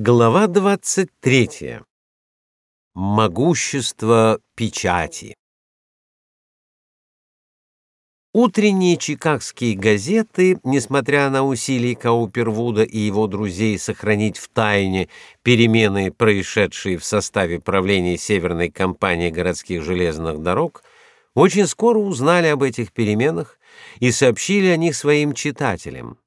Глава 23. Могущество печати. Утренние чикагские газеты, несмотря на усилия Каупервуда и его друзей сохранить в тайне перемены, происшедшие в составе правления Северной компании городских железных дорог, очень скоро узнали об этих переменах и сообщили о них своим читателям.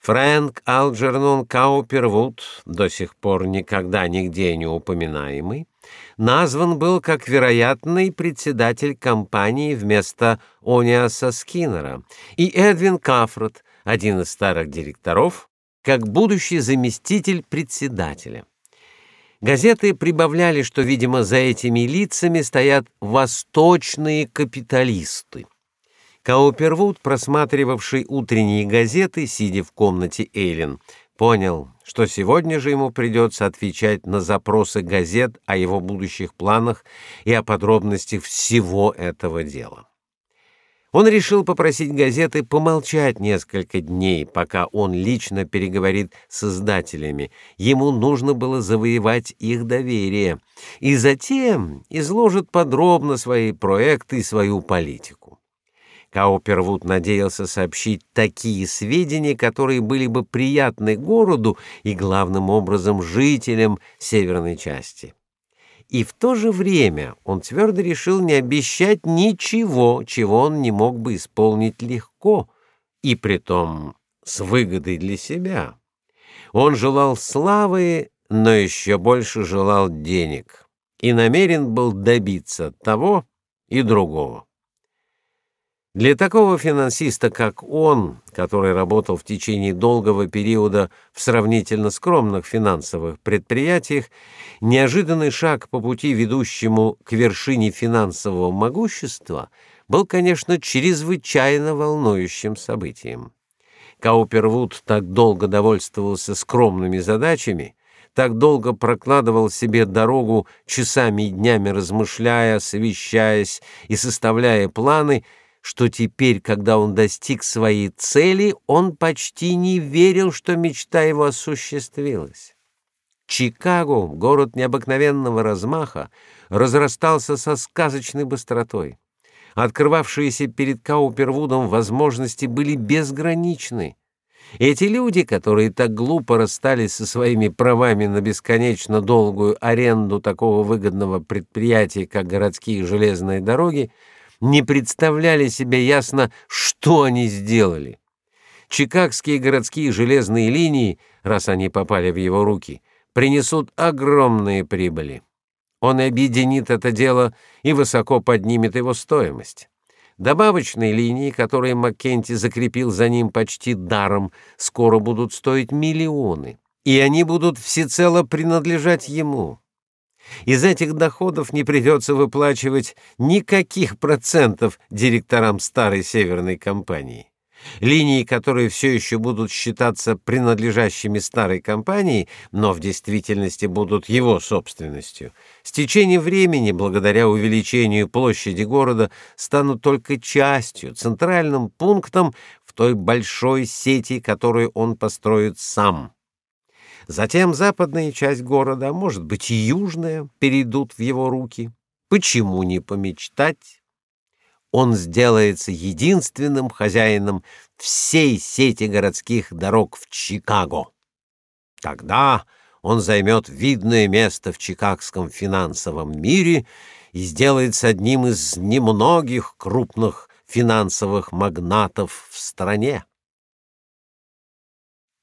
Фрэнк Алджернон Каупервуд, до сих пор никогда нигде не упоминаемый, назван был как вероятный председатель компании вместо Ониаса Скиннера, и Эдвин Кафрот, один из старых директоров, как будущий заместитель председателя. Газеты прибавляли, что, видимо, за этими лицами стоят восточные капиталисты. Каупервуд, просматривавший утренние газеты, сидя в комнате Эйлин, понял, что сегодня же ему придется отвечать на запросы газет о его будущих планах и о подробностях всего этого дела. Он решил попросить газеты помолчать несколько дней, пока он лично переговорит с издателями. Ему нужно было завоевать их доверие, и затем изложит подробно свои проекты и свою политику. Каупервуд надеялся сообщить такие сведения, которые были бы приятны городу и главным образом жителям северной части. И в то же время он твердо решил не обещать ничего, чего он не мог бы исполнить легко, и притом с выгодой для себя. Он желал славы, но еще больше желал денег и намерен был добиться того и другого. Для такого финансиста, как он, который работал в течение долгого периода в сравнительно скромных финансовых предприятиях, неожиданный шаг по пути, ведущему к вершине финансового могущества, был, конечно, чрезвычайно волнующим событием. Каупервуд так долго довольствовался скромными задачами, так долго прокладывал себе дорогу часами и днями размышляя, совещаясь и составляя планы, что теперь, когда он достиг своей цели, он почти не верил, что мечта его осуществилась. Чикаго, город необыкновенного размаха, разрастался со сказочной быстротой. Открывавшиеся перед Каупервудом возможности были безграничны. Эти люди, которые так глупо расстались со своими правами на бесконечно долгую аренду такого выгодного предприятия, как городские железные дороги, не представляли себе ясно, что они сделали. Чикагские городские железные линии, раз они попали в его руки, принесут огромные прибыли. Он объединит это дело и высоко поднимет его стоимость. Добавочные линии, которые Маккенти закрепил за ним почти даром, скоро будут стоить миллионы, и они будут всецело принадлежать ему. Из этих доходов не придется выплачивать никаких процентов директорам старой северной компании. Линии, которые все еще будут считаться принадлежащими старой компании, но в действительности будут его собственностью, с течением времени, благодаря увеличению площади города, станут только частью, центральным пунктом в той большой сети, которую он построит сам. Затем западная часть города, а может быть и южная, перейдут в его руки. Почему не помечтать? Он сделается единственным хозяином всей сети городских дорог в Чикаго. Тогда он займет видное место в чикагском финансовом мире и сделается одним из немногих крупных финансовых магнатов в стране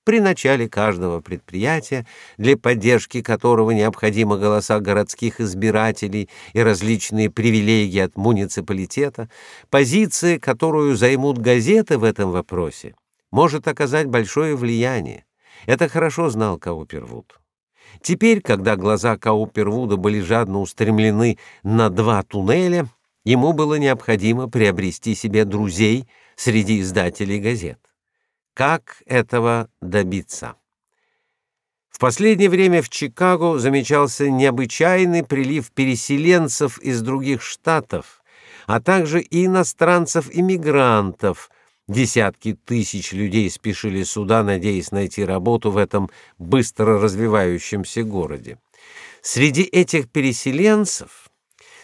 при начале каждого предприятия, для поддержки которого необходимы голоса городских избирателей и различные привилегии от муниципалитета, позиция, которую займут газеты в этом вопросе, может оказать большое влияние. Это хорошо знал Каупервуд. Теперь, когда глаза Каупервуда были жадно устремлены на два туннеля, ему было необходимо приобрести себе друзей среди издателей газет. Как этого добиться? В последнее время в Чикаго замечался необычайный прилив переселенцев из других штатов, а также иностранцев-иммигрантов, Десятки тысяч людей спешили сюда, надеясь найти работу в этом быстро развивающемся городе. Среди этих переселенцев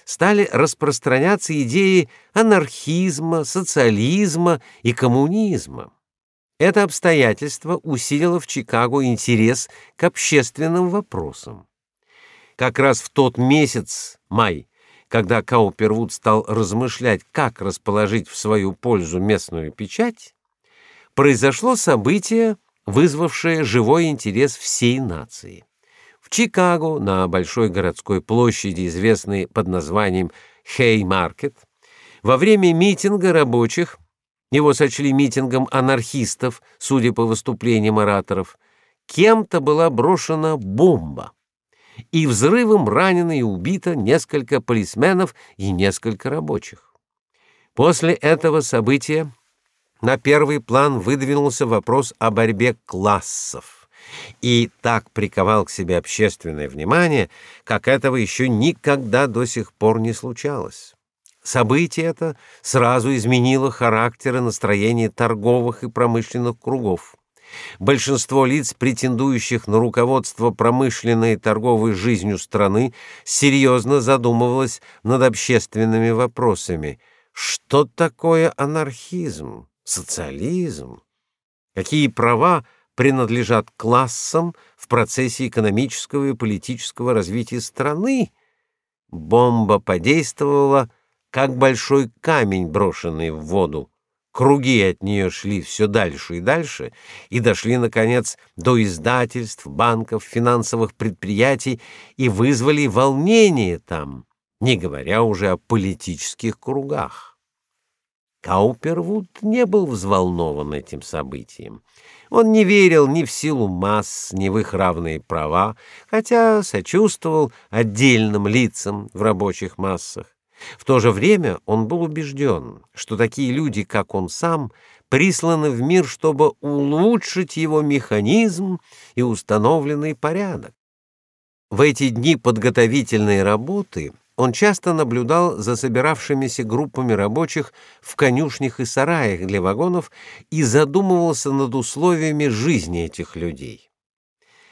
стали распространяться идеи анархизма, социализма и коммунизма. Это обстоятельство усилило в Чикаго интерес к общественным вопросам. Как раз в тот месяц, май, когда Каупервуд стал размышлять, как расположить в свою пользу местную печать, произошло событие, вызвавшее живой интерес всей нации. В Чикаго, на большой городской площади, известной под названием Хей-маркет, во время митинга рабочих, его сочли митингом анархистов, судя по выступлениям ораторов, кем-то была брошена бомба и взрывом ранено и убито несколько полисменов и несколько рабочих. После этого события на первый план выдвинулся вопрос о борьбе классов и так приковал к себе общественное внимание, как этого еще никогда до сих пор не случалось. Событие это сразу изменило характер и настроение торговых и промышленных кругов. Большинство лиц, претендующих на руководство промышленной и торговой жизнью страны, серьезно задумывалось над общественными вопросами. Что такое анархизм, социализм? Какие права принадлежат классам в процессе экономического и политического развития страны? Бомба подействовала, как большой камень, брошенный в воду. Круги от нее шли все дальше и дальше и дошли наконец до издательств, банков, финансовых предприятий и вызвали волнение там, не говоря уже о политических кругах. Каупервуд не был взволнован этим событием. Он не верил ни в силу масс, ни в их равные права, хотя сочувствовал отдельным лицам в рабочих массах. В то же время он был убежден, что такие люди, как он сам, присланы в мир, чтобы улучшить его механизм и установленный порядок. В эти дни подготовительной работы он часто наблюдал за собиравшимися группами рабочих в конюшнях и сараях для вагонов и задумывался над условиями жизни этих людей.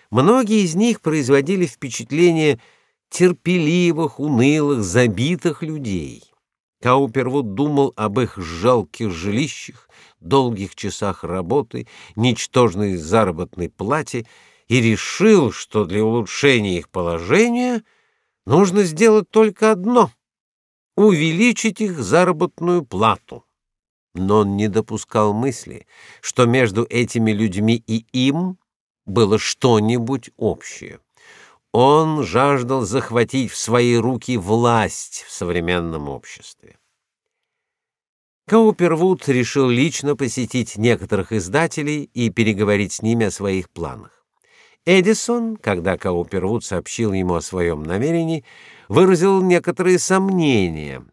Многие из них производили впечатление терпеливых, унылых, забитых людей. Каупервуд думал об их жалких жилищах, долгих часах работы, ничтожной заработной плате и решил, что для улучшения их положения нужно сделать только одно — увеличить их заработную плату. Но он не допускал мысли, что между этими людьми и им было что-нибудь общее. Он жаждал захватить в свои руки власть в современном обществе. Каупервуд решил лично посетить некоторых издателей и переговорить с ними о своих планах. Эдисон, когда Каупервуд сообщил ему о своем намерении, выразил некоторые сомнения.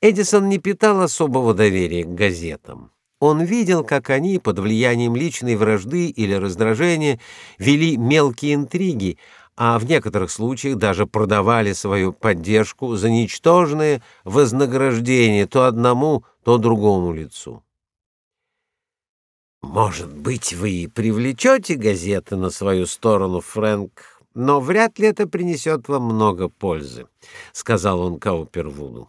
Эдисон не питал особого доверия к газетам. Он видел, как они под влиянием личной вражды или раздражения вели мелкие интриги, а в некоторых случаях даже продавали свою поддержку за ничтожное вознаграждение то одному, то другому лицу. Может быть, вы и привлечете газеты на свою сторону, Фрэнк, но вряд ли это принесет вам много пользы, сказал он Каупервуду.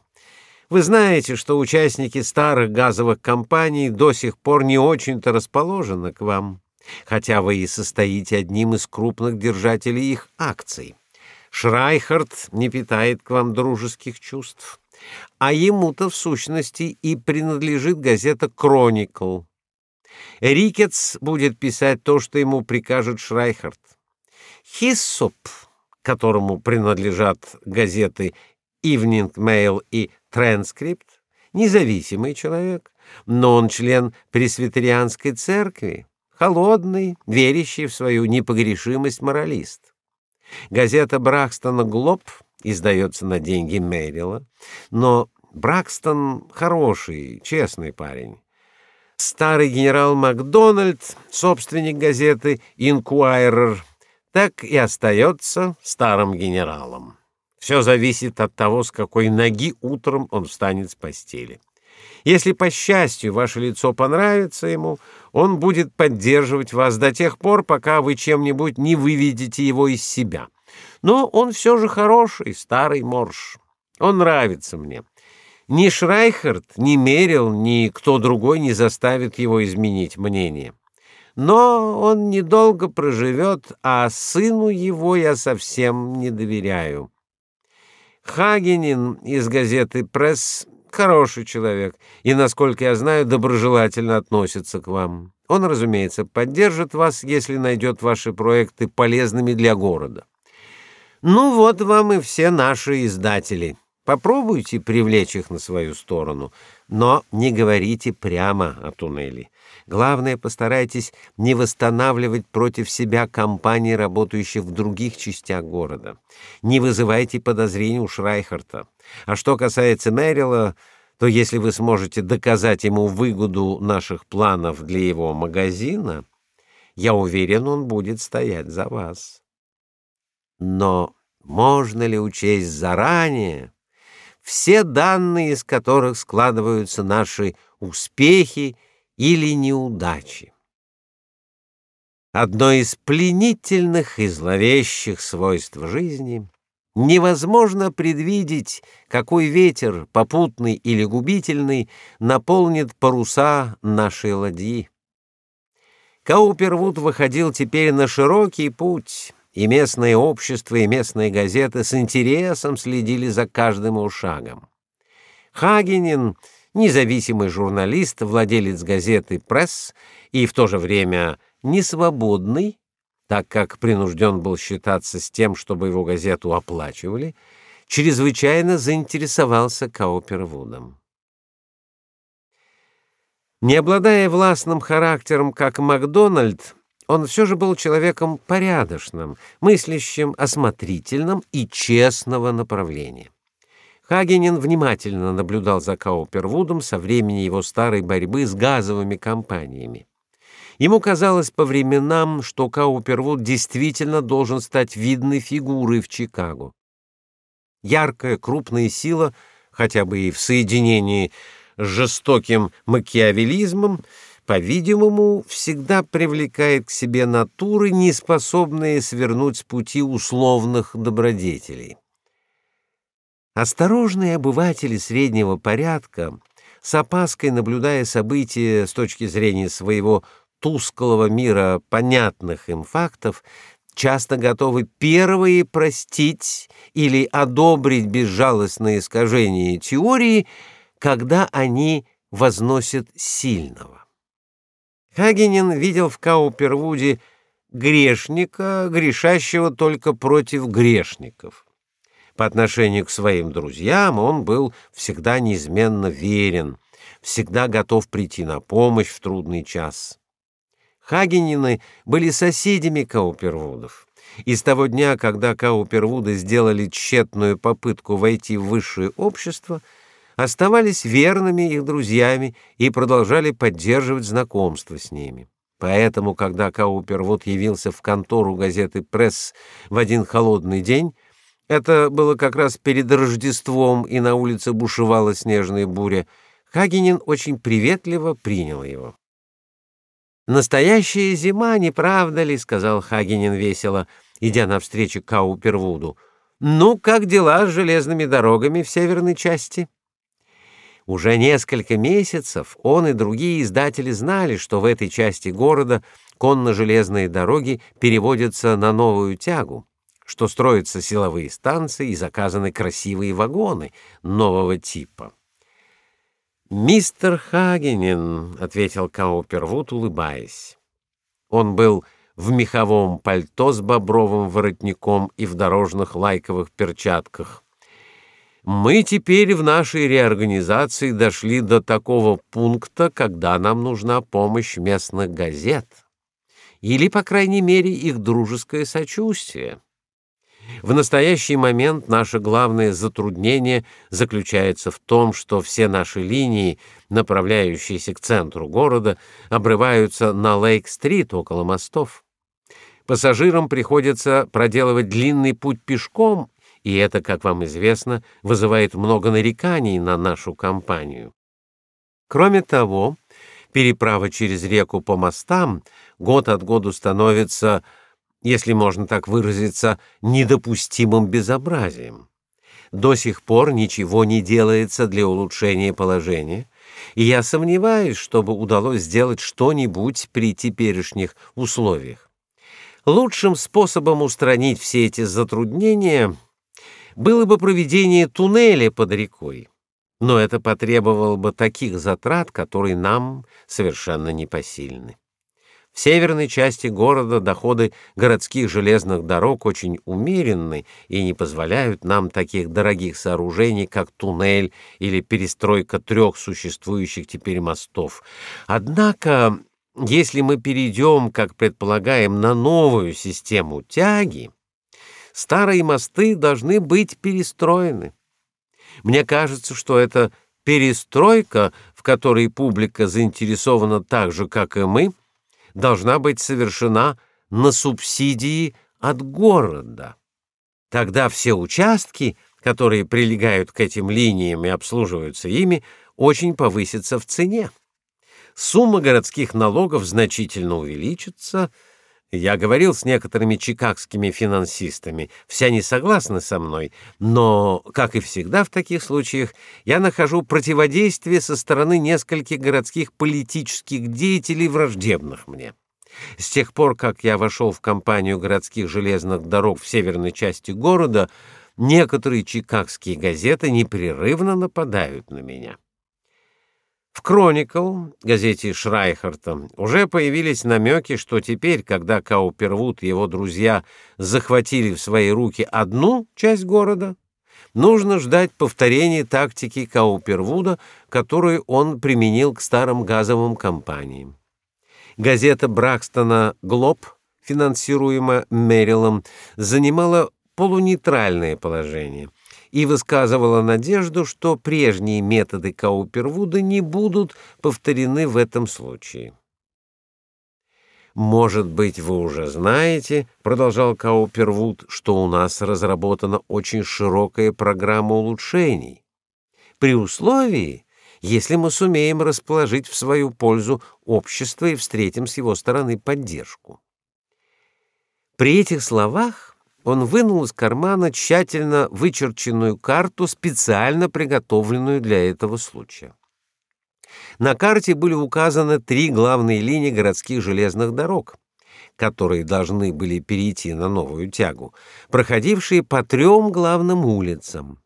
Вы знаете, что участники старых газовых компаний до сих пор не очень-то расположены к вам хотя вы и состоите одним из крупных держателей их акций. Шрайхард не питает к вам дружеских чувств, а ему-то в сущности и принадлежит газета Кроникл. Рикетс будет писать то, что ему прикажет Шрайхард. Хиссоп, которому принадлежат газеты Evening Mail и Transcript, независимый человек, но он член пресвитерианской церкви холодный, верящий в свою непогрешимость моралист. Газета Бракстона Глоб издается на деньги Мэрила, но Бракстон хороший, честный парень. Старый генерал Макдональд, собственник газеты Inquirer, так и остается старым генералом. Все зависит от того, с какой ноги утром он встанет с постели. Если по счастью ваше лицо понравится ему, он будет поддерживать вас до тех пор, пока вы чем-нибудь не выведете его из себя. Но он все же хороший, старый морж. Он нравится мне. Ни Шрайхерт, ни Мерил, ни кто другой не заставит его изменить мнение. Но он недолго проживет, а сыну его я совсем не доверяю. Хагенин из газеты «Пресс» хороший человек и, насколько я знаю, доброжелательно относится к вам. Он, разумеется, поддержит вас, если найдет ваши проекты полезными для города. Ну вот вам и все наши издатели. Попробуйте привлечь их на свою сторону, но не говорите прямо о туннеле. Главное, постарайтесь не восстанавливать против себя компании, работающих в других частях города. Не вызывайте подозрений у Шрайхерта. А что касается Мэрила, то если вы сможете доказать ему выгоду наших планов для его магазина, я уверен, он будет стоять за вас. Но можно ли учесть заранее все данные, из которых складываются наши успехи или неудачи. Одно из пленительных и зловещих свойств жизни невозможно предвидеть, какой ветер, попутный или губительный, наполнит паруса нашей ладьи. Каупервуд выходил теперь на широкий путь и местное общество, и местные газеты с интересом следили за каждым его шагом. Хагенин, независимый журналист, владелец газеты «Пресс» и в то же время несвободный, так как принужден был считаться с тем, чтобы его газету оплачивали, чрезвычайно заинтересовался Каупервудом. Не обладая властным характером, как Макдональд, он все же был человеком порядочным, мыслящим, осмотрительным и честного направления. Хагенин внимательно наблюдал за Каупервудом со времени его старой борьбы с газовыми компаниями. Ему казалось по временам, что Каупервуд действительно должен стать видной фигурой в Чикаго. Яркая, крупная сила, хотя бы и в соединении с жестоким макиавелизмом, по-видимому, всегда привлекает к себе натуры, не способные свернуть с пути условных добродетелей. Осторожные обыватели среднего порядка, с опаской наблюдая события с точки зрения своего тусклого мира понятных им фактов, часто готовы первые простить или одобрить безжалостные искажения теории, когда они возносят сильного. Хагенин видел в Каупервуде грешника, грешащего только против грешников. По отношению к своим друзьям он был всегда неизменно верен, всегда готов прийти на помощь в трудный час. Хагенины были соседями Каупервудов. И с того дня, когда Каупервуды сделали тщетную попытку войти в высшее общество, оставались верными их друзьями и продолжали поддерживать знакомство с ними. Поэтому, когда Каупер вот явился в контору газеты «Пресс» в один холодный день, это было как раз перед Рождеством, и на улице бушевала снежная буря, Хагенин очень приветливо принял его. «Настоящая зима, не правда ли?» — сказал Хагенин весело, идя навстречу Каупервуду. «Ну, как дела с железными дорогами в северной части?» Уже несколько месяцев он и другие издатели знали, что в этой части города конно-железные дороги переводятся на новую тягу, что строятся силовые станции и заказаны красивые вагоны нового типа. «Мистер Хагенин», — ответил Каупервуд, улыбаясь. Он был в меховом пальто с бобровым воротником и в дорожных лайковых перчатках. Мы теперь в нашей реорганизации дошли до такого пункта, когда нам нужна помощь местных газет или, по крайней мере, их дружеское сочувствие. В настоящий момент наше главное затруднение заключается в том, что все наши линии, направляющиеся к центру города, обрываются на Лейк-стрит около мостов. Пассажирам приходится проделывать длинный путь пешком и это, как вам известно, вызывает много нареканий на нашу компанию. Кроме того, переправа через реку по мостам год от году становится, если можно так выразиться, недопустимым безобразием. До сих пор ничего не делается для улучшения положения, и я сомневаюсь, чтобы удалось сделать что-нибудь при теперешних условиях. Лучшим способом устранить все эти затруднения было бы проведение туннеля под рекой, но это потребовало бы таких затрат, которые нам совершенно непосильны. В северной части города доходы городских железных дорог очень умеренны и не позволяют нам таких дорогих сооружений, как туннель или перестройка трех существующих теперь мостов. Однако, если мы перейдем, как предполагаем, на новую систему тяги, старые мосты должны быть перестроены. Мне кажется, что это перестройка, в которой публика заинтересована так же, как и мы, должна быть совершена на субсидии от города. Тогда все участки, которые прилегают к этим линиям и обслуживаются ими, очень повысятся в цене. Сумма городских налогов значительно увеличится, я говорил с некоторыми чикагскими финансистами. Все они согласны со мной, но, как и всегда в таких случаях, я нахожу противодействие со стороны нескольких городских политических деятелей враждебных мне. С тех пор, как я вошел в компанию городских железных дорог в северной части города, некоторые чикагские газеты непрерывно нападают на меня. В Chronicle, газете Шрайхарта, уже появились намеки, что теперь, когда Каупервуд и его друзья захватили в свои руки одну часть города, нужно ждать повторения тактики Каупервуда, которую он применил к старым газовым компаниям. Газета Бракстона Глоб, финансируемая Мэрилом, занимала полунейтральное положение – и высказывала надежду, что прежние методы Каупервуда не будут повторены в этом случае. Может быть, вы уже знаете, продолжал Каупервуд, что у нас разработана очень широкая программа улучшений. При условии, если мы сумеем расположить в свою пользу общество и встретим с его стороны поддержку. При этих словах он вынул из кармана тщательно вычерченную карту, специально приготовленную для этого случая. На карте были указаны три главные линии городских железных дорог, которые должны были перейти на новую тягу, проходившие по трем главным улицам.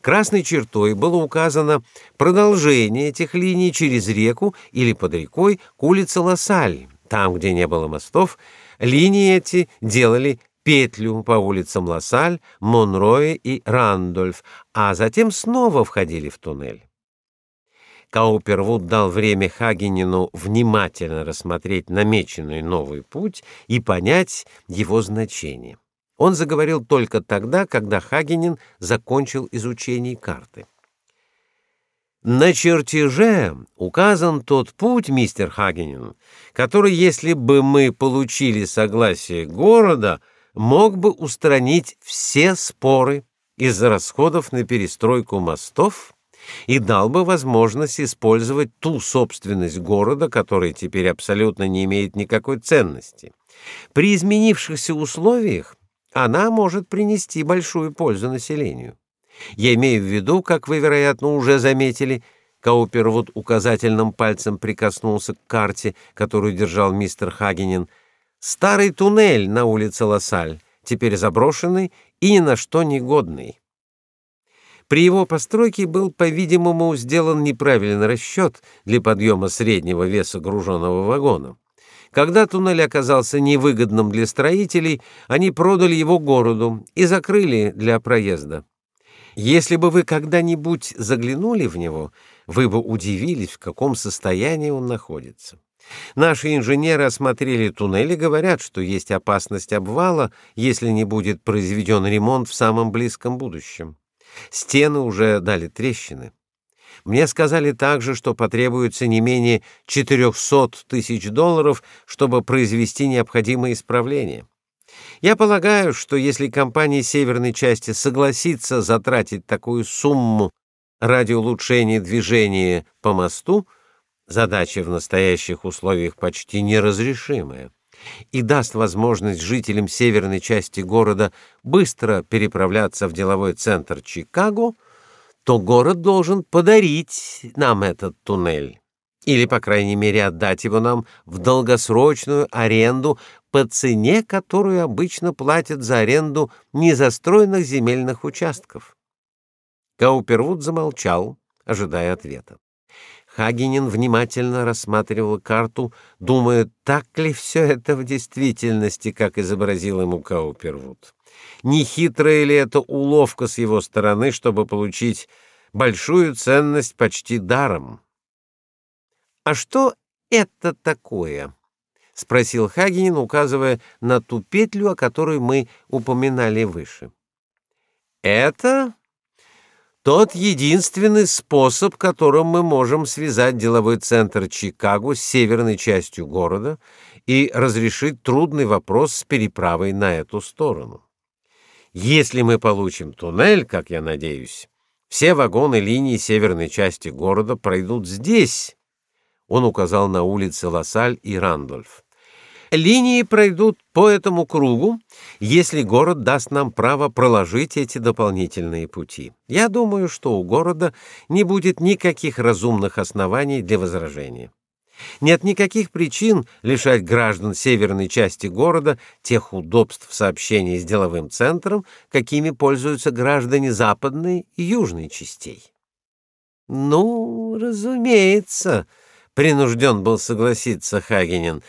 Красной чертой было указано продолжение этих линий через реку или под рекой к улице Лассаль. Там, где не было мостов, линии эти делали петлю по улицам Лассаль, Монрой и Рандольф, а затем снова входили в туннель. Каупервуд дал время Хагенину внимательно рассмотреть намеченный новый путь и понять его значение. Он заговорил только тогда, когда Хагенин закончил изучение карты. На чертеже указан тот путь, мистер Хагенин, который, если бы мы получили согласие города, мог бы устранить все споры из-за расходов на перестройку мостов и дал бы возможность использовать ту собственность города, которая теперь абсолютно не имеет никакой ценности. При изменившихся условиях она может принести большую пользу населению. Я имею в виду, как вы, вероятно, уже заметили, Каупервуд указательным пальцем прикоснулся к карте, которую держал мистер Хагенин, Старый туннель на улице Лассаль, теперь заброшенный и ни на что не годный. При его постройке был, по-видимому, сделан неправильный расчет для подъема среднего веса груженного вагона. Когда туннель оказался невыгодным для строителей, они продали его городу и закрыли для проезда. Если бы вы когда-нибудь заглянули в него, вы бы удивились, в каком состоянии он находится. Наши инженеры осмотрели туннель и говорят, что есть опасность обвала, если не будет произведен ремонт в самом близком будущем. Стены уже дали трещины. Мне сказали также, что потребуется не менее 400 тысяч долларов, чтобы произвести необходимые исправления. Я полагаю, что если компания северной части согласится затратить такую сумму ради улучшения движения по мосту, Задача в настоящих условиях почти неразрешимая и даст возможность жителям северной части города быстро переправляться в деловой центр Чикаго, то город должен подарить нам этот туннель или, по крайней мере, отдать его нам в долгосрочную аренду по цене, которую обычно платят за аренду незастроенных земельных участков. Каупервуд замолчал, ожидая ответа. Хагенин внимательно рассматривал карту, думая, так ли все это в действительности, как изобразил ему Каупервуд. Не хитрая ли это уловка с его стороны, чтобы получить большую ценность почти даром? А что это такое? спросил Хагенин, указывая на ту петлю, о которой мы упоминали выше. Это тот единственный способ, которым мы можем связать деловой центр Чикаго с северной частью города и разрешить трудный вопрос с переправой на эту сторону. Если мы получим туннель, как я надеюсь, все вагоны линии северной части города пройдут здесь. Он указал на улицы Лассаль и Рандольф. Линии пройдут по этому кругу, если город даст нам право проложить эти дополнительные пути. Я думаю, что у города не будет никаких разумных оснований для возражения. Нет никаких причин лишать граждан северной части города тех удобств в сообщении с деловым центром, какими пользуются граждане западной и южной частей. Ну, разумеется, принужден был согласиться Хагенин.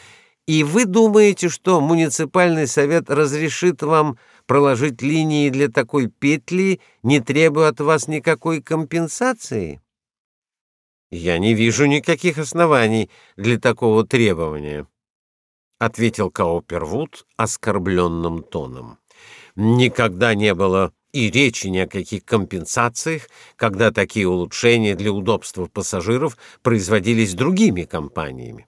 И вы думаете, что муниципальный совет разрешит вам проложить линии для такой петли, не требуя от вас никакой компенсации? Я не вижу никаких оснований для такого требования, ответил Каупервуд оскорбленным тоном. Никогда не было и речи ни о каких компенсациях, когда такие улучшения для удобства пассажиров производились другими компаниями.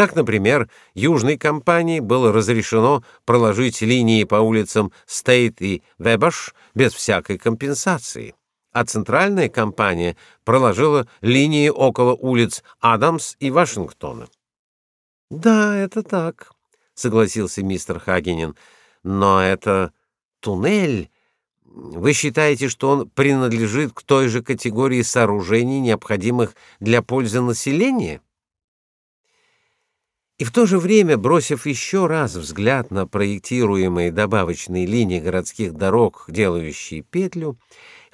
Так, например, южной компании было разрешено проложить линии по улицам Стейт и Вебаш без всякой компенсации, а центральная компания проложила линии около улиц Адамс и Вашингтона. Да, это так, согласился мистер Хагенин. Но это туннель. Вы считаете, что он принадлежит к той же категории сооружений, необходимых для пользы населения? И в то же время, бросив еще раз взгляд на проектируемые добавочные линии городских дорог, делающие петлю,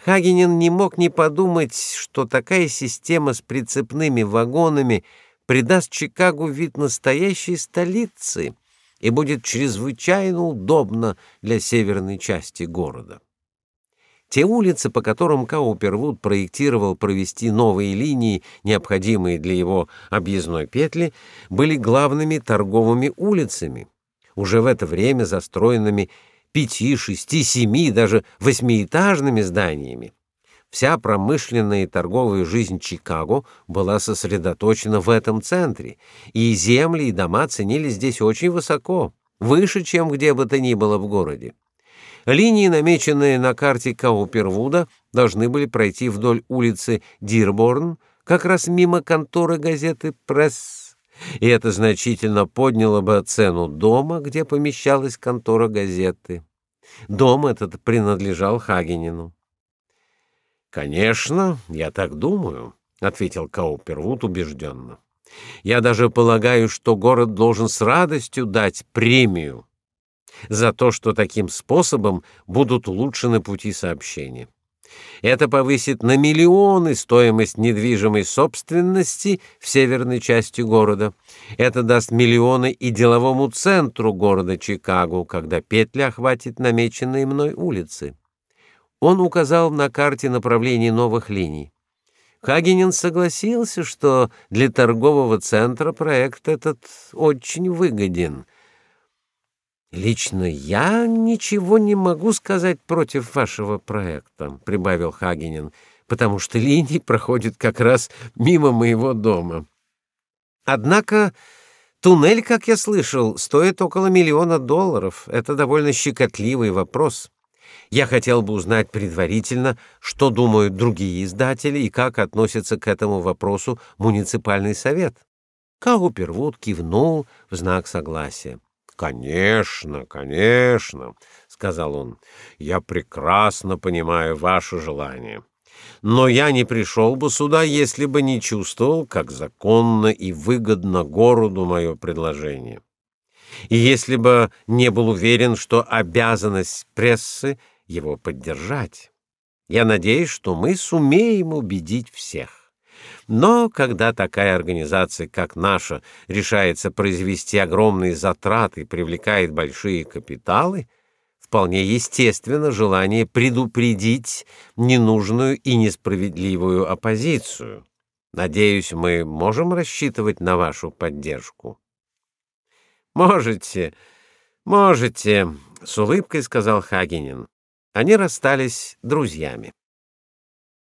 Хагенин не мог не подумать, что такая система с прицепными вагонами придаст Чикаго вид настоящей столицы и будет чрезвычайно удобно для северной части города. Те улицы, по которым Каупервуд проектировал провести новые линии, необходимые для его объездной петли, были главными торговыми улицами, уже в это время застроенными пяти, шести, семи, даже восьмиэтажными зданиями. Вся промышленная и торговая жизнь Чикаго была сосредоточена в этом центре, и земли и дома ценились здесь очень высоко, выше, чем где бы то ни было в городе. Линии, намеченные на карте Каупервуда, должны были пройти вдоль улицы Дирборн, как раз мимо конторы газеты Пресс. И это значительно подняло бы цену дома, где помещалась контора газеты. Дом этот принадлежал Хагенину. Конечно, я так думаю, ответил Каупервуд убежденно. Я даже полагаю, что город должен с радостью дать премию за то, что таким способом будут улучшены пути сообщения. Это повысит на миллионы стоимость недвижимой собственности в северной части города. Это даст миллионы и деловому центру города Чикаго, когда петля охватит намеченные мной улицы. Он указал на карте направление новых линий. Хагенин согласился, что для торгового центра проект этот очень выгоден — Лично я ничего не могу сказать против вашего проекта, прибавил Хагенин, потому что линия проходит как раз мимо моего дома. Однако туннель, как я слышал, стоит около миллиона долларов. Это довольно щекотливый вопрос. Я хотел бы узнать предварительно, что думают другие издатели и как относится к этому вопросу муниципальный совет. Каупервуд кивнул в знак согласия. Конечно, конечно, сказал он. Я прекрасно понимаю ваше желание. Но я не пришел бы сюда, если бы не чувствовал, как законно и выгодно городу мое предложение. И если бы не был уверен, что обязанность прессы его поддержать. Я надеюсь, что мы сумеем убедить всех. Но когда такая организация, как наша, решается произвести огромные затраты и привлекает большие капиталы, вполне естественно желание предупредить ненужную и несправедливую оппозицию. Надеюсь, мы можем рассчитывать на вашу поддержку. Можете, можете, с улыбкой сказал Хагенин. Они расстались друзьями.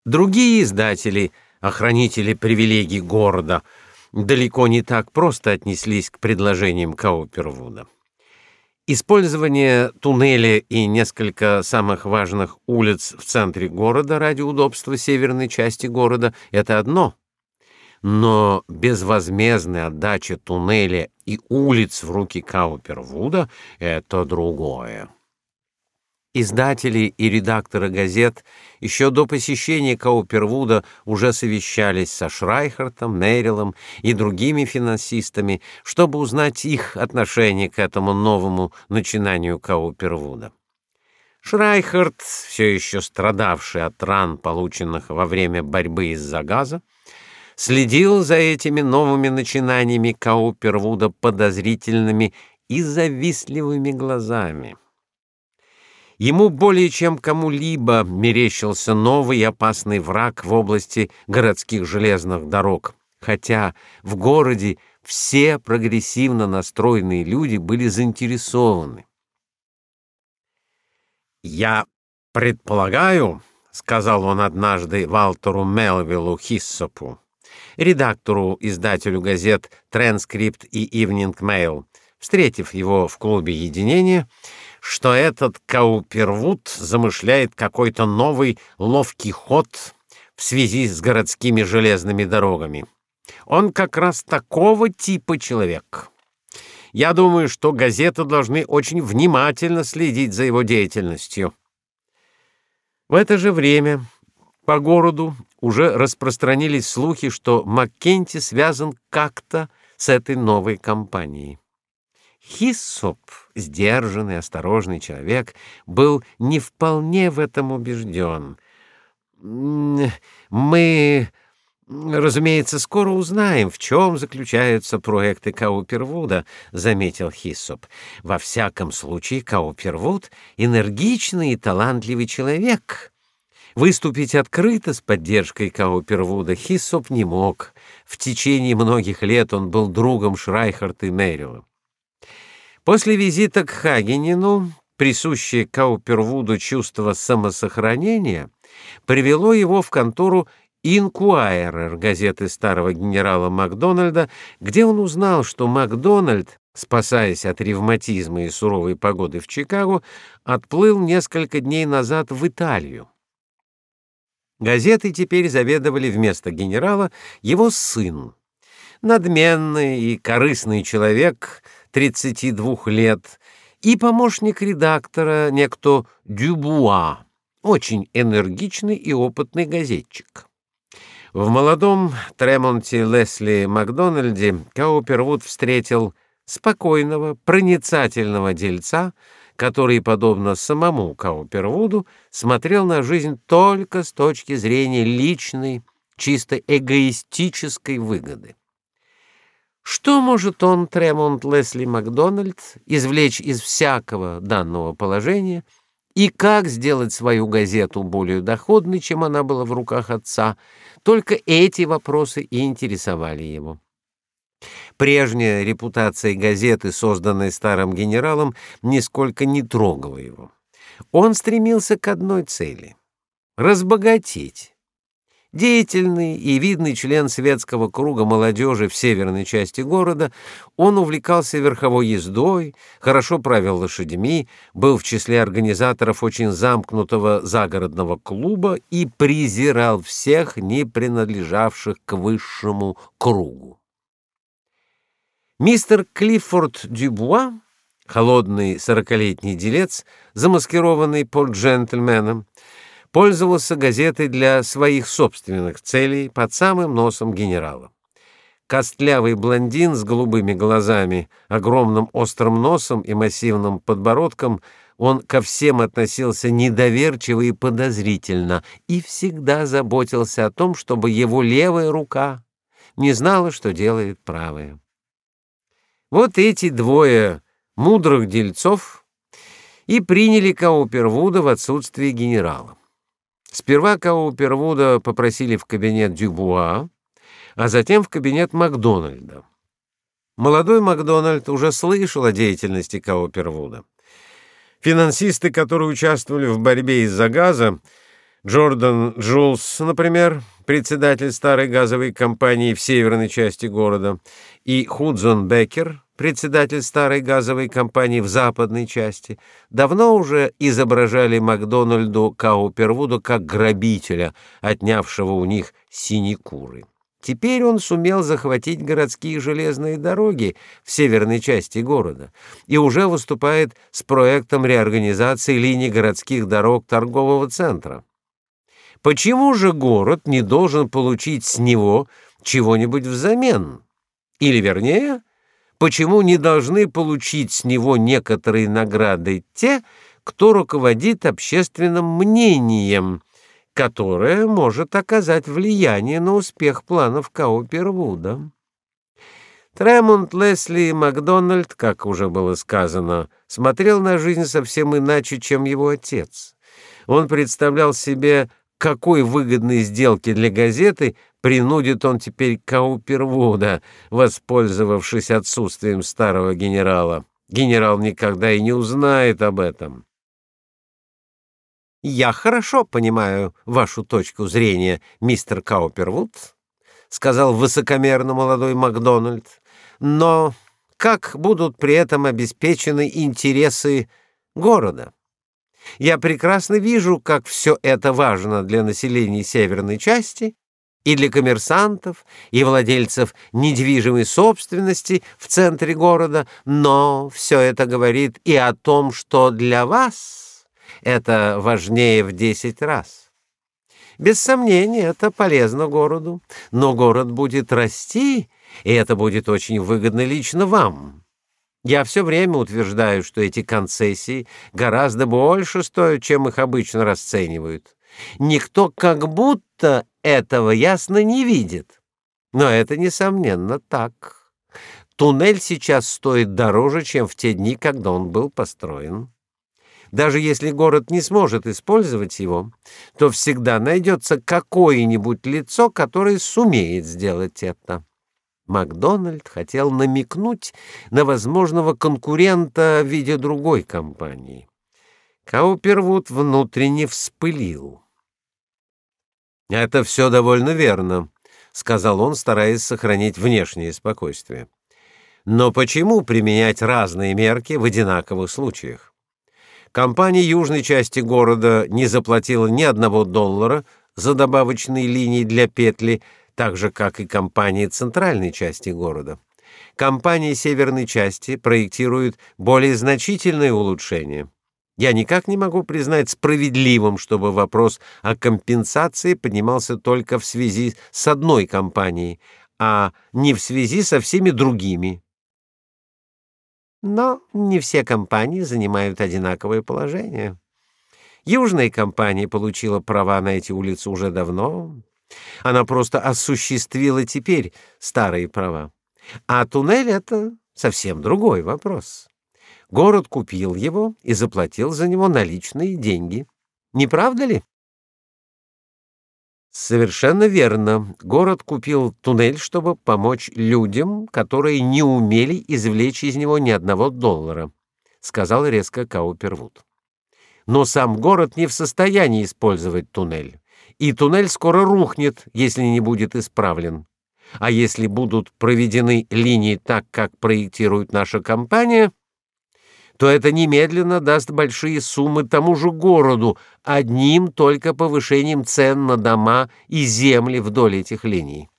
Другие издатели охранители привилегий города, далеко не так просто отнеслись к предложениям Каупервуда. Использование туннеля и несколько самых важных улиц в центре города ради удобства северной части города это одно. Но безвозмездная отдача туннеля и улиц в руки Каупервуда это другое. Издатели и редакторы газет еще до посещения Каупервуда уже совещались со Шрайхартом, Нерилом и другими финансистами, чтобы узнать их отношение к этому новому начинанию Каупервуда. Шрайхарт, все еще страдавший от ран, полученных во время борьбы из-за газа, следил за этими новыми начинаниями Каупервуда подозрительными и завистливыми глазами. Ему более чем кому-либо мерещился новый опасный враг в области городских железных дорог, хотя в городе все прогрессивно настроенные люди были заинтересованы. Я предполагаю, сказал он однажды Валтеру Мелвиллу Хиссопу, редактору издателю газет Транскрипт и Evening Mail, встретив его в клубе Единения, что этот Каупервуд замышляет какой-то новый ловкий ход в связи с городскими железными дорогами. Он как раз такого типа человек. Я думаю, что газеты должны очень внимательно следить за его деятельностью. В это же время по городу уже распространились слухи, что Маккенти связан как-то с этой новой компанией. Хиссоп, сдержанный, осторожный человек, был не вполне в этом убежден. Мы, разумеется, скоро узнаем, в чем заключаются проекты Каупервуда, заметил Хиссоп. Во всяком случае, Каупервуд энергичный и талантливый человек. Выступить открыто с поддержкой Каупервуда Хиссоп не мог. В течение многих лет он был другом Шрайхарта и Мэрила. После визита к Хагенину, присущее Каупервуду чувство самосохранения, привело его в контору Инкуайрер газеты старого генерала Макдональда, где он узнал, что Макдональд, спасаясь от ревматизма и суровой погоды в Чикаго, отплыл несколько дней назад в Италию. Газеты теперь заведовали вместо генерала его сын, надменный и корыстный человек, 32 лет, и помощник редактора, некто Дюбуа, очень энергичный и опытный газетчик. В молодом Тремонте Лесли Макдональде Каупервуд встретил спокойного, проницательного дельца, который, подобно самому Каупервуду, смотрел на жизнь только с точки зрения личной, чисто эгоистической выгоды. Что может он, Тремонт Лесли Макдональд, извлечь из всякого данного положения и как сделать свою газету более доходной, чем она была в руках отца? Только эти вопросы и интересовали его. Прежняя репутация газеты, созданная старым генералом, нисколько не трогала его. Он стремился к одной цели разбогатеть Деятельный и видный член светского круга молодежи в северной части города, он увлекался верховой ездой, хорошо правил лошадьми, был в числе организаторов очень замкнутого загородного клуба и презирал всех, не принадлежавших к высшему кругу. Мистер Клиффорд Дюбуа, холодный сорокалетний делец, замаскированный под джентльменом, пользовался газетой для своих собственных целей под самым носом генерала. Костлявый блондин с голубыми глазами, огромным острым носом и массивным подбородком, он ко всем относился недоверчиво и подозрительно и всегда заботился о том, чтобы его левая рука не знала, что делает правая. Вот эти двое мудрых дельцов и приняли Каупервуда в отсутствие генерала. Сперва Каупервуда попросили в кабинет Дюбуа, а затем в кабинет Макдональда. Молодой Макдональд уже слышал о деятельности Каупервуда. Финансисты, которые участвовали в борьбе из-за газа, Джордан Джулс, например, председатель старой газовой компании в северной части города, и Худзон Беккер, председатель старой газовой компании в западной части, давно уже изображали Макдональду Каупервуду как грабителя, отнявшего у них синекуры. Теперь он сумел захватить городские железные дороги в северной части города и уже выступает с проектом реорганизации линий городских дорог торгового центра. Почему же город не должен получить с него чего-нибудь взамен? Или вернее, почему не должны получить с него некоторые награды те, кто руководит общественным мнением, которое может оказать влияние на успех планов Каупервуда. Тремонт Лесли Макдональд, как уже было сказано, смотрел на жизнь совсем иначе, чем его отец. Он представлял себе, какой выгодной сделки для газеты принудит он теперь Каупервуда, воспользовавшись отсутствием старого генерала. Генерал никогда и не узнает об этом. Я хорошо понимаю вашу точку зрения, мистер Каупервуд, сказал высокомерно молодой Макдональд. Но как будут при этом обеспечены интересы города? Я прекрасно вижу, как все это важно для населения северной части и для коммерсантов, и владельцев недвижимой собственности в центре города, но все это говорит и о том, что для вас это важнее в десять раз. Без сомнения, это полезно городу, но город будет расти, и это будет очень выгодно лично вам. Я все время утверждаю, что эти концессии гораздо больше стоят, чем их обычно расценивают. Никто как будто этого ясно не видит. Но это несомненно так. Туннель сейчас стоит дороже, чем в те дни, когда он был построен. Даже если город не сможет использовать его, то всегда найдется какое-нибудь лицо, которое сумеет сделать это. Макдональд хотел намекнуть на возможного конкурента в виде другой компании. Каупервуд внутренне вспылил. Это все довольно верно, сказал он, стараясь сохранить внешнее спокойствие. Но почему применять разные мерки в одинаковых случаях? Компания южной части города не заплатила ни одного доллара за добавочные линии для петли, так же как и компания центральной части города. Компания северной части проектирует более значительные улучшения. Я никак не могу признать справедливым, чтобы вопрос о компенсации поднимался только в связи с одной компанией, а не в связи со всеми другими. Но не все компании занимают одинаковое положение. Южная компания получила права на эти улицы уже давно. Она просто осуществила теперь старые права. А туннель это совсем другой вопрос. Город купил его и заплатил за него наличные деньги. Не правда ли? Совершенно верно. Город купил туннель, чтобы помочь людям, которые не умели извлечь из него ни одного доллара, сказал резко Каупервуд. Но сам город не в состоянии использовать туннель, и туннель скоро рухнет, если не будет исправлен. А если будут проведены линии так, как проектирует наша компания, то это немедленно даст большие суммы тому же городу одним только повышением цен на дома и земли вдоль этих линий.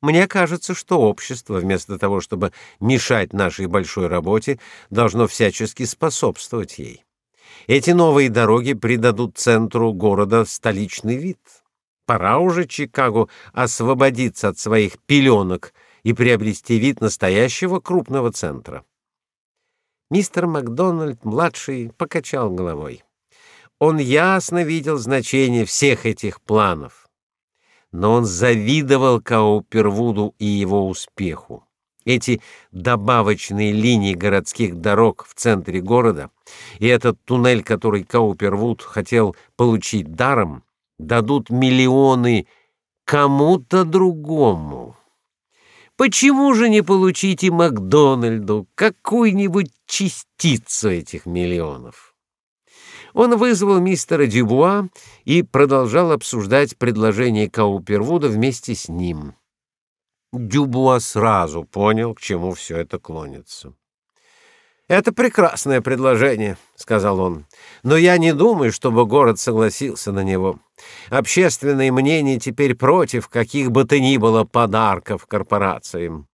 Мне кажется, что общество, вместо того, чтобы мешать нашей большой работе, должно всячески способствовать ей. Эти новые дороги придадут центру города столичный вид. Пора уже Чикаго освободиться от своих пеленок и приобрести вид настоящего крупного центра. Мистер Макдональд младший покачал головой. Он ясно видел значение всех этих планов, но он завидовал Каупервуду и его успеху. Эти добавочные линии городских дорог в центре города и этот туннель, который Каупервуд хотел получить даром, дадут миллионы кому-то другому. Почему же не получить и Макдональду какую-нибудь частицу этих миллионов? Он вызвал мистера Дюбуа и продолжал обсуждать предложение Каупервуда вместе с ним. Дюбуа сразу понял, к чему все это клонится. Это прекрасное предложение, сказал он. Но я не думаю, чтобы город согласился на него. Общественное мнение теперь против каких бы то ни было подарков корпорациям.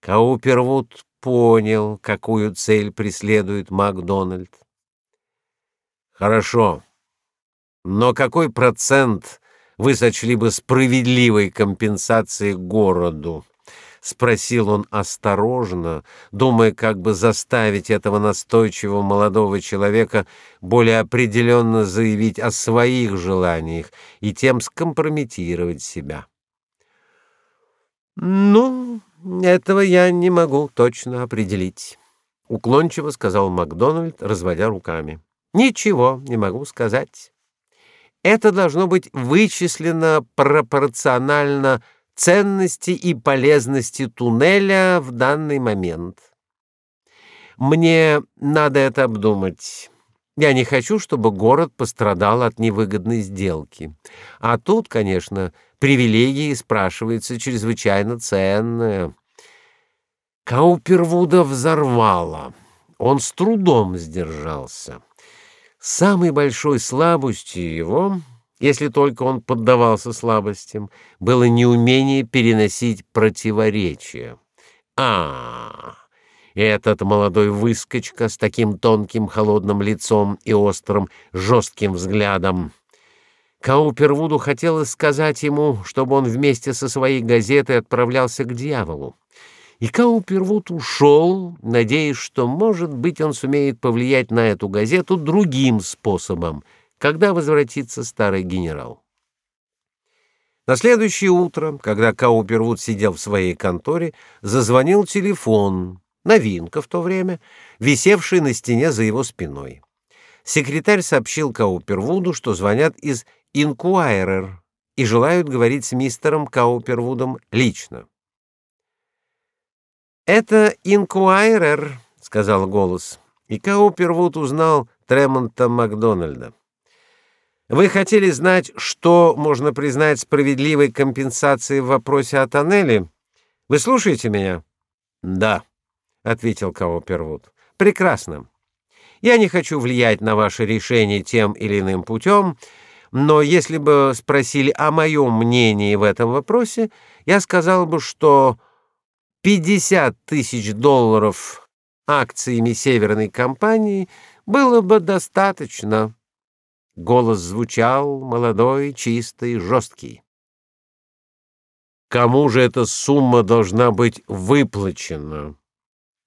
Каупервуд понял, какую цель преследует Макдональд. Хорошо. Но какой процент вы сочли бы справедливой компенсацией городу? Спросил он осторожно, думая, как бы заставить этого настойчивого молодого человека более определенно заявить о своих желаниях и тем скомпрометировать себя. Ну, этого я не могу точно определить, уклончиво сказал Макдональд, разводя руками. Ничего не могу сказать. Это должно быть вычислено пропорционально ценности и полезности туннеля в данный момент. Мне надо это обдумать. Я не хочу, чтобы город пострадал от невыгодной сделки. А тут, конечно, привилегии спрашивается чрезвычайно ценная. Каупервуда взорвало. Он с трудом сдержался. Самой большой слабостью его если только он поддавался слабостям, было неумение переносить противоречия. А, этот молодой выскочка с таким тонким холодным лицом и острым жестким взглядом. Каупервуду хотелось сказать ему, чтобы он вместе со своей газетой отправлялся к дьяволу. И Каупервуд ушел, надеясь, что, может быть, он сумеет повлиять на эту газету другим способом — когда возвратится старый генерал. На следующее утро, когда Каупервуд сидел в своей конторе, зазвонил телефон, новинка в то время, висевший на стене за его спиной. Секретарь сообщил Каупервуду, что звонят из Inquirer и желают говорить с мистером Каупервудом лично. «Это Inquirer», — сказал голос, и Каупервуд узнал Тремонта Макдональда. Вы хотели знать, что можно признать справедливой компенсацией в вопросе о тоннеле? Вы слушаете меня? Да, ответил Каупервуд. Прекрасно. Я не хочу влиять на ваше решение тем или иным путем, но если бы спросили о моем мнении в этом вопросе, я сказал бы, что 50 тысяч долларов акциями северной компании было бы достаточно. Голос звучал молодой, чистый, жесткий. Кому же эта сумма должна быть выплачена?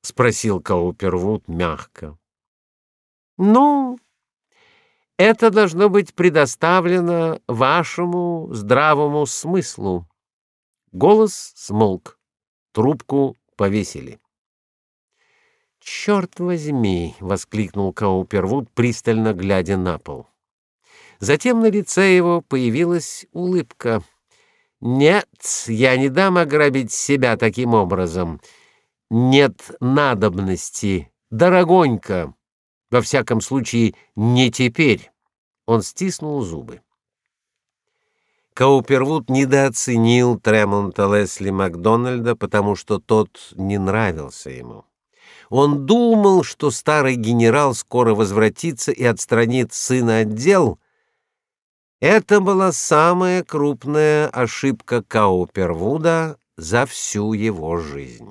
спросил Каупервуд мягко. Ну, это должно быть предоставлено вашему здравому смыслу. Голос смолк. Трубку повесили. «Черт возьми, воскликнул Каупервуд, пристально глядя на пол. Затем на лице его появилась улыбка. «Нет, я не дам ограбить себя таким образом. Нет надобности. Дорогонька, Во всяком случае, не теперь». Он стиснул зубы. Каупервуд недооценил Тремонта Лесли Макдональда, потому что тот не нравился ему. Он думал, что старый генерал скоро возвратится и отстранит сына от дел — это была самая крупная ошибка Каупервуда за всю его жизнь.